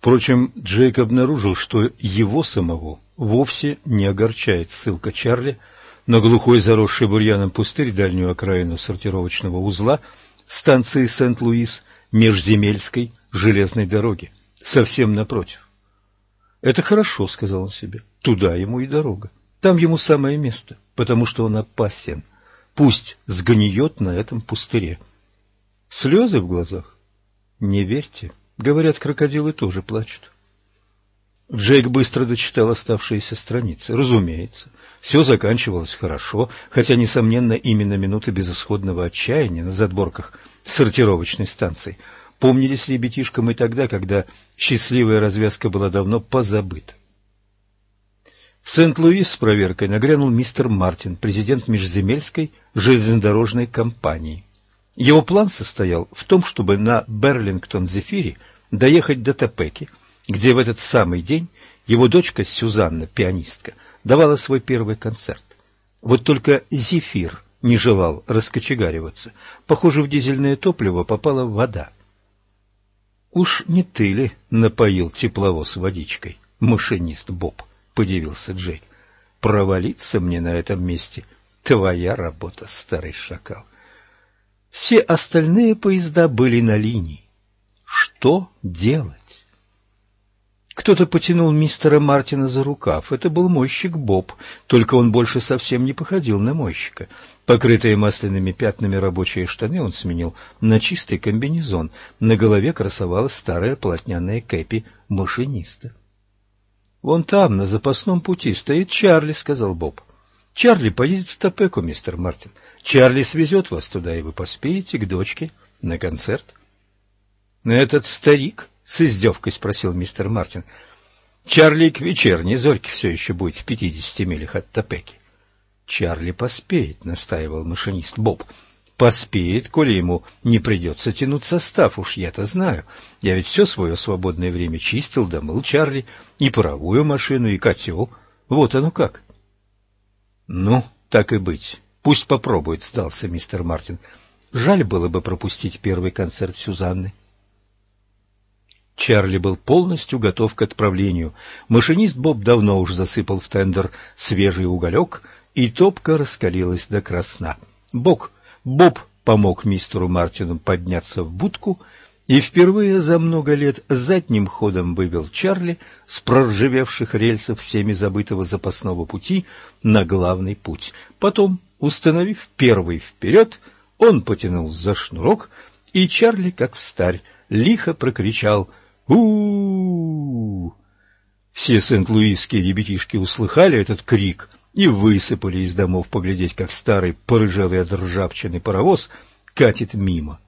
Впрочем, Джейк обнаружил, что его самого вовсе не огорчает ссылка Чарли на глухой заросший бурьяном пустырь дальнюю окраину сортировочного узла станции Сент-Луис межземельской железной дороги, совсем напротив. «Это хорошо», — сказал он себе, — «туда ему и дорога. Там ему самое место, потому что он опасен. Пусть сгниет на этом пустыре». Слезы в глазах? Не верьте. Говорят, крокодилы тоже плачут. Джейк быстро дочитал оставшиеся страницы. Разумеется, все заканчивалось хорошо, хотя, несомненно, именно минуты безысходного отчаяния на задборках сортировочной станции помнились ребятишкам и тогда, когда счастливая развязка была давно позабыта. В Сент-Луис с проверкой нагрянул мистер Мартин, президент Межземельской железнодорожной компании. Его план состоял в том, чтобы на Берлингтон-Зефире доехать до Топеки, где в этот самый день его дочка Сюзанна, пианистка, давала свой первый концерт. Вот только Зефир не желал раскочегариваться. Похоже, в дизельное топливо попала вода. «Уж не ты ли напоил тепловоз водичкой, машинист Боб?» — подивился Джейк. «Провалиться мне на этом месте — твоя работа, старый шакал». Все остальные поезда были на линии. Что делать? Кто-то потянул мистера Мартина за рукав. Это был мойщик Боб, только он больше совсем не походил на мойщика. Покрытые масляными пятнами рабочие штаны он сменил на чистый комбинезон. На голове красовалась старая полотняная кэпи машиниста. — Вон там, на запасном пути, стоит Чарли, — сказал Боб. — Чарли поедет в Топеку, мистер Мартин. Чарли свезет вас туда, и вы поспеете к дочке на концерт. — Этот старик? — с издевкой спросил мистер Мартин. — Чарли к вечерней зорьке все еще будет в пятидесяти милях от Топеки. — Чарли поспеет, — настаивал машинист Боб. — Поспеет, коли ему не придется тянуть состав, уж я-то знаю. Я ведь все свое свободное время чистил, домыл Чарли, и паровую машину, и котел. Вот оно как. — Ну, так и быть. Пусть попробует, сдался мистер Мартин. Жаль было бы пропустить первый концерт Сюзанны. Чарли был полностью готов к отправлению. Машинист Боб давно уж засыпал в тендер свежий уголек, и топка раскалилась до красна. Бог, Боб помог мистеру Мартину подняться в будку и впервые за много лет задним ходом вывел Чарли с проржавевших рельсов всеми забытого запасного пути на главный путь. Потом Установив первый вперед, он потянул за шнурок, и Чарли, как встарь, лихо прокричал у, -у, -у, Все сент-луисские ребятишки услыхали этот крик и высыпали из домов поглядеть, как старый порыжелый от ржавчины паровоз катит мимо.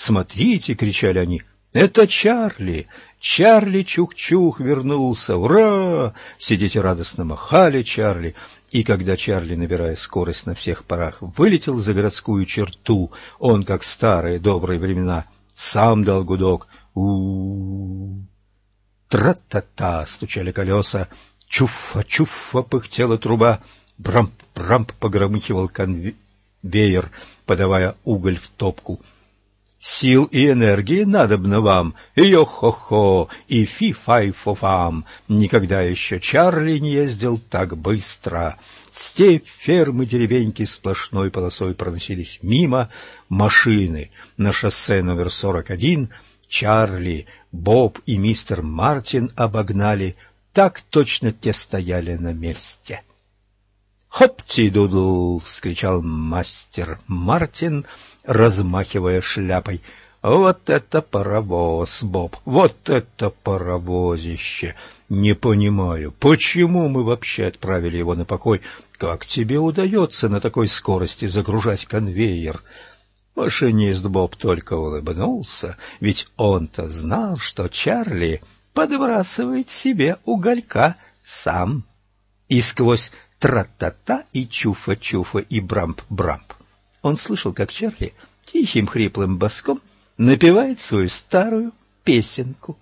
«Смотрите!» — кричали они. «Это Чарли! Чарли Чух-Чух вернулся! Ура!» Сидите радостно махали Чарли, и когда Чарли, набирая скорость на всех парах, вылетел за городскую черту, он, как старые добрые времена, сам дал гудок. у у, -у. Тра-та-та стучали колеса, чуфа-чуфа пыхтела труба, брамп-брамп погромыхивал конвейер, подавая уголь в топку — Сил и энергии надобно вам, йо-хо-хо, и фи-фай-фо-фам. Никогда еще Чарли не ездил так быстро. Степь, фермы, деревеньки сплошной полосой проносились мимо машины. На шоссе номер 41 Чарли, Боб и мистер Мартин обогнали. Так точно те стояли на месте. «Хоп-ти-дудл!» — вскричал мастер Мартин — размахивая шляпой. «Вот это паровоз, Боб! Вот это паровозище! Не понимаю, почему мы вообще отправили его на покой? Как тебе удается на такой скорости загружать конвейер?» Машинист Боб только улыбнулся, ведь он-то знал, что Чарли подбрасывает себе уголька сам. И сквозь тра-та-та и чуфа-чуфа и брамп-брамп он слышал, как Чарли тихим хриплым боском напевает свою старую песенку.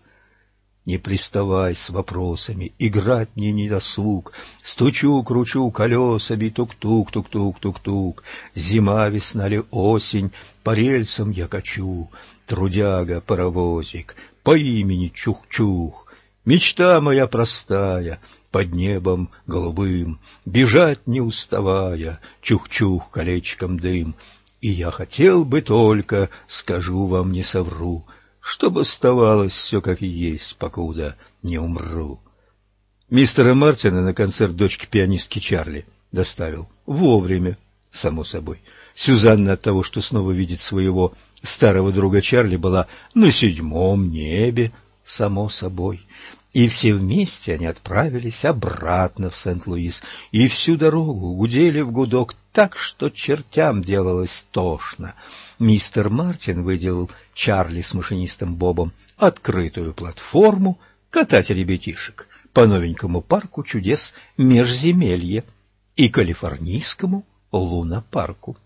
Не приставай с вопросами, играть мне не досуг. Стучу, кручу колесами, тук-тук, тук-тук, тук-тук. Зима, весна ли осень, по рельсам я качу. Трудяга, паровозик, по имени Чух-Чух. Мечта моя простая, под небом голубым, Бежать не уставая, чух-чух, колечком дым. И я хотел бы только, скажу вам, не совру, Чтобы оставалось все как есть, покуда не умру. Мистера Мартина на концерт дочки пианистки Чарли доставил вовремя, само собой. Сюзанна от того, что снова видит своего старого друга Чарли, была на седьмом небе, само собой. И все вместе они отправились обратно в Сент-Луис, и всю дорогу гудели в гудок так, что чертям делалось тошно. Мистер Мартин выделил Чарли с машинистом Бобом открытую платформу катать ребятишек по новенькому парку чудес Межземелье и калифорнийскому лунопарку.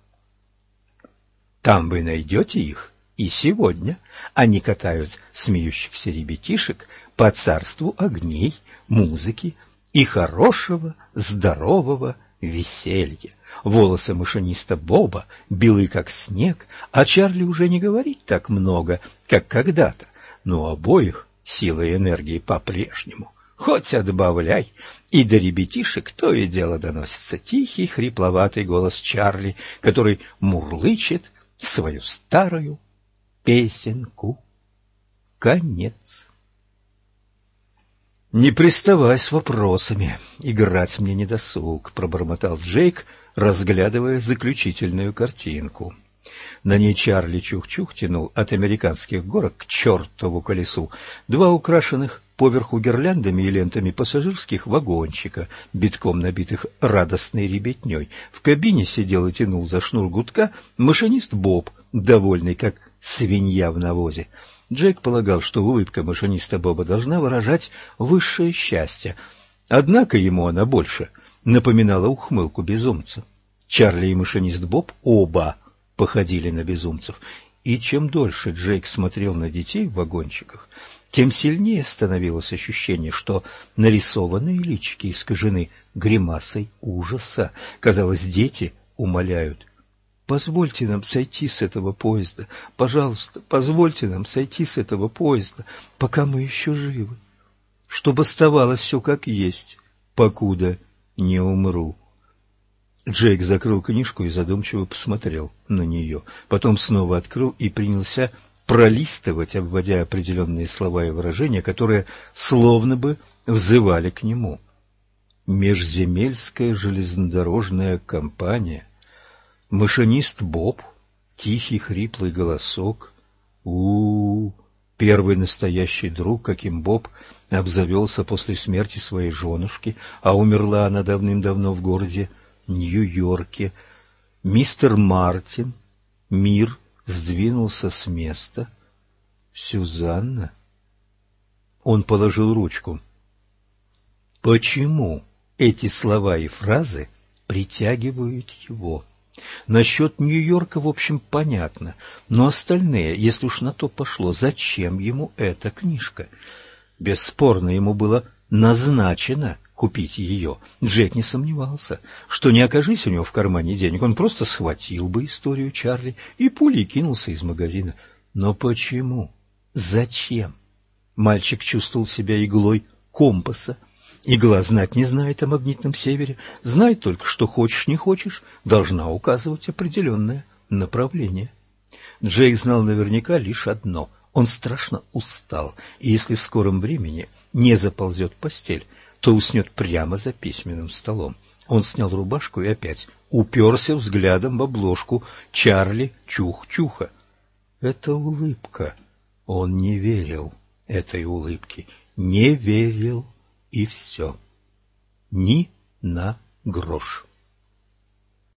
Там вы найдете их и сегодня. Они катают смеющихся ребятишек по царству огней, музыки и хорошего, здорового веселья. Волосы машиниста Боба белы, как снег, а Чарли уже не говорит так много, как когда-то, но обоих сила и энергии по-прежнему хоть отбавляй. И до ребятишек то и дело доносится тихий, хрипловатый голос Чарли, который мурлычет свою старую песенку. Конец. «Не приставай с вопросами, играть мне не досуг», — пробормотал Джейк, разглядывая заключительную картинку. На ней Чарли Чух-Чух тянул от американских горок к чертову колесу два украшенных поверху гирляндами и лентами пассажирских вагончика, битком набитых радостной ребятней. В кабине сидел и тянул за шнур гудка машинист Боб, довольный, как свинья в навозе. Джек полагал, что улыбка машиниста Боба должна выражать высшее счастье. Однако ему она больше напоминала ухмылку безумца. Чарли и машинист Боб оба походили на безумцев, и чем дольше Джейк смотрел на детей в вагончиках, тем сильнее становилось ощущение, что нарисованные личики искажены гримасой ужаса. Казалось, дети умоляют. «Позвольте нам сойти с этого поезда. Пожалуйста, позвольте нам сойти с этого поезда, пока мы еще живы. Чтобы оставалось все как есть, покуда не умру». Джейк закрыл книжку и задумчиво посмотрел на нее. Потом снова открыл и принялся пролистывать, обводя определенные слова и выражения, которые словно бы взывали к нему. Межземельская железнодорожная компания, машинист Боб, тихий хриплый голосок, у, -у, первый настоящий друг, каким Боб обзавелся после смерти своей женушки, а умерла она давным-давно в городе Нью-Йорке, мистер Мартин, мир, сдвинулся с места. Сюзанна? Он положил ручку. Почему эти слова и фразы притягивают его? Насчет Нью-Йорка, в общем, понятно, но остальные, если уж на то пошло, зачем ему эта книжка? Бесспорно, ему было назначено купить ее. Джек не сомневался, что не окажись у него в кармане денег, он просто схватил бы историю Чарли и пулей кинулся из магазина. Но почему? Зачем? Мальчик чувствовал себя иглой компаса. Игла знать не знает о магнитном севере, знает только, что хочешь, не хочешь, должна указывать определенное направление. Джейк знал наверняка лишь одно — он страшно устал, и если в скором времени не заползет в постель, то уснет прямо за письменным столом. Он снял рубашку и опять уперся взглядом в обложку Чарли Чух-Чуха. Это улыбка. Он не верил этой улыбке. Не верил, и все. Ни на грош.